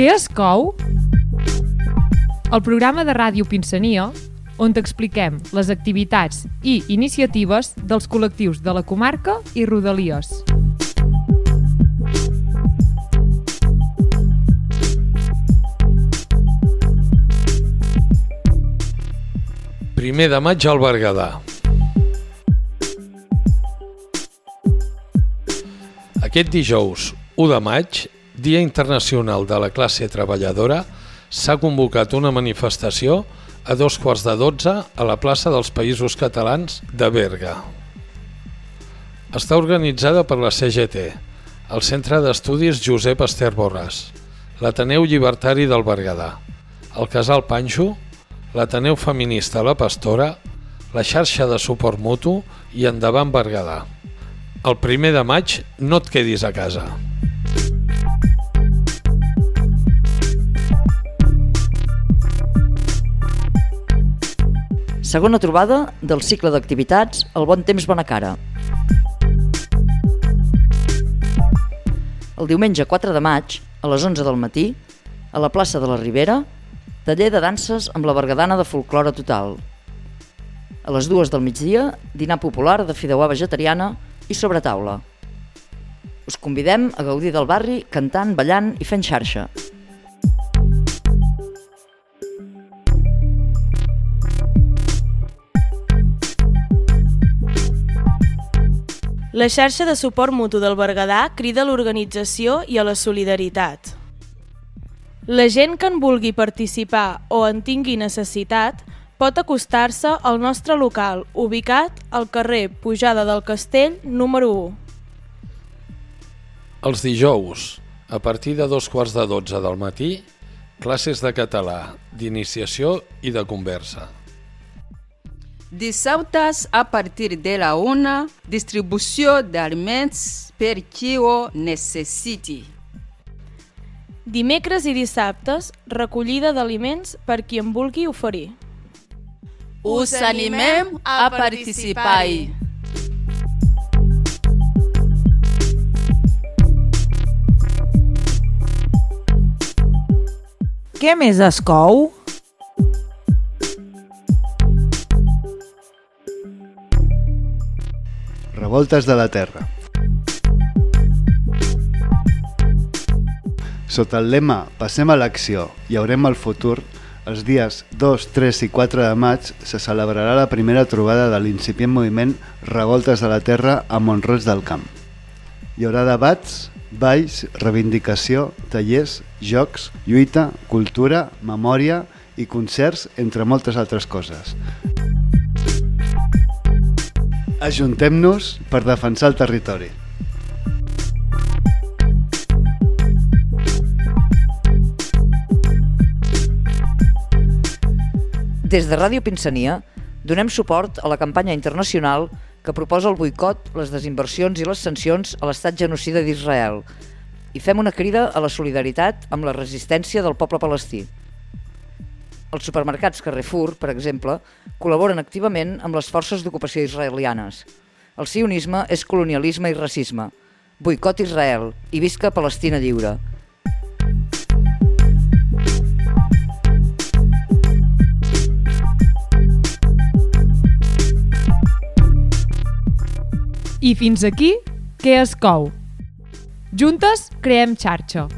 Què es cou? El programa de ràdio Pinsania, on t'expliquem les activitats i iniciatives dels col·lectius de la comarca i Rodalies. Primer de maig al Berguedà. Aquest dijous 1 de maig, Dia Internacional de la Classe Treballadora, s'ha convocat una manifestació a dos quarts de dotze a la plaça dels Països Catalans de Berga. Està organitzada per la CGT, el Centre d'Estudis Josep Ester Borràs, l'Ateneu Llibertari del Berguedà, el Casal Panxo, l'Ateneu Feminista La Pastora, la xarxa de suport mutu i Endavant Berguedà. El primer de maig no et quedis a casa. Segona trobada del cicle d'activitats El bon temps bona cara. El diumenge 4 de maig, a les 11 del matí, a la plaça de la Ribera, taller de danses amb la bergadana de folclore total. A les dues del migdia, dinar popular de fideuà vegetariana i sobre taula. Us convidem a gaudir del barri cantant, ballant i fent xarxa. La xarxa de suport mutu del Berguedà crida a l'organització i a la solidaritat. La gent que en vulgui participar o en tingui necessitat pot acostar-se al nostre local, ubicat al carrer Pujada del Castell, número 1. Els dijous, a partir de dos quarts de dotze del matí, classes de català, d'iniciació i de conversa. Dissabtes, a partir de la una, distribució d'aliments per qui ho necessiti. Dimecres i dissabtes, recollida d'aliments per qui en vulgui oferir. Us animem a participar-hi. Què més es cou? Revoltes de la Terra. Sota el lema Passem a l'acció i haurem el futur, els dies 2, 3 i 4 de maig se celebrarà la primera trobada de l'incipient moviment Revoltes de la Terra a Montroig del Camp. Hi haurà debats, balls, reivindicació, tallers, jocs, lluita, cultura, memòria i concerts, entre moltes altres coses. Ajuntem-nos per defensar el territori. Des de Ràdio Pinsania donem suport a la campanya internacional que proposa el boicot, les desinversions i les sancions a l'estat genocida d'Israel i fem una crida a la solidaritat amb la resistència del poble palestí. Els supermercats Carrefour, per exemple, col·laboren activament amb les forces d'ocupació israelianes. El sionisme és colonialisme i racisme. Boicot Israel i visca Palestina lliure. I fins aquí, què es cou? Juntes creem xarxa.